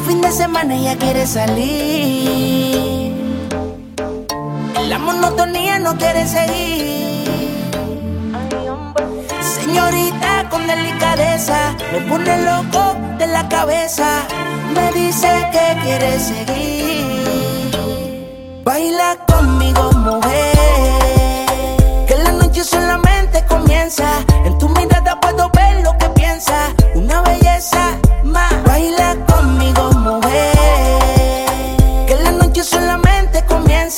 fin de semana ella quiere salir. La monotonía no quiere seguir. Señorita con delicadeza, me pone loco de la cabeza. Me dice que quiere seguir. Baila conmigo,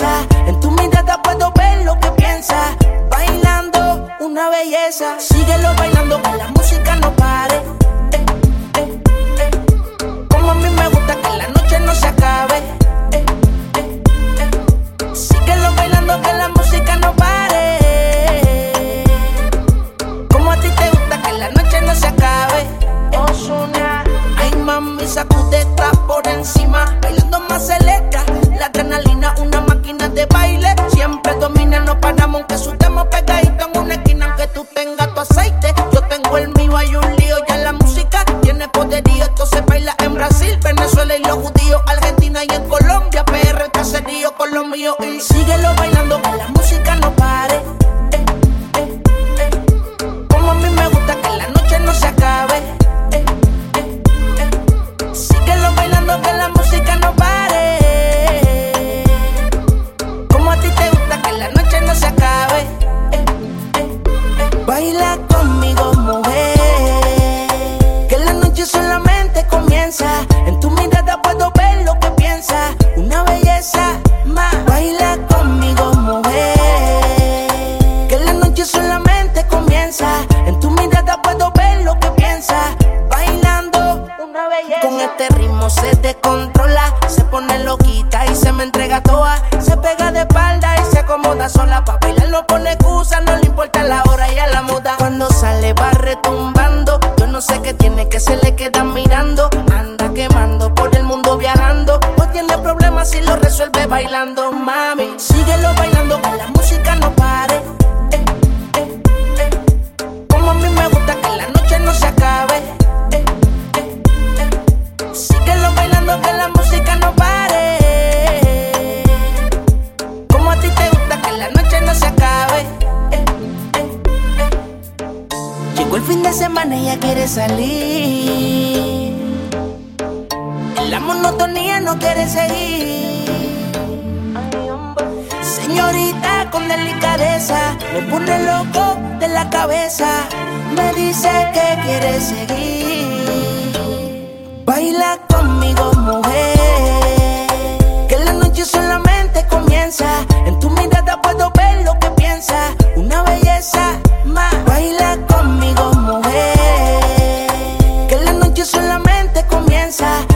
En tu mirada puedo ver lo que piensas. Bailando una belleza. Síguelo bailando que la música no pare. Eh, eh. Como a mí me gusta que la noche no se acabe. Síguelo bailando que la música no pare. Como a ti te gusta que la noche no se acabe. Mami, sacudeta por encima. Bailando más selecta, la adrenalina, una judíos, Argentina y en Colombia. PR, caserío con los míos. Y síguelo bailando, que la música Con este ritmo se descontrola. Se pone loquita y se me entrega toda. Se pega de espalda y se acomoda sola. Pa' bailar no pone excusa, no le importa la hora y a la moda. Cuando sale va retumbando. Yo no sé qué tiene que se le queda mirando. Anda quemando por el mundo viajando. No tiene problemas si lo resuelve bailando, Llegó el fin de semana y ella quiere salir. La monotonía no quiere seguir. Señorita con delicadeza, me pone loco de la cabeza. Me dice que quiere seguir. Baila la mente comienza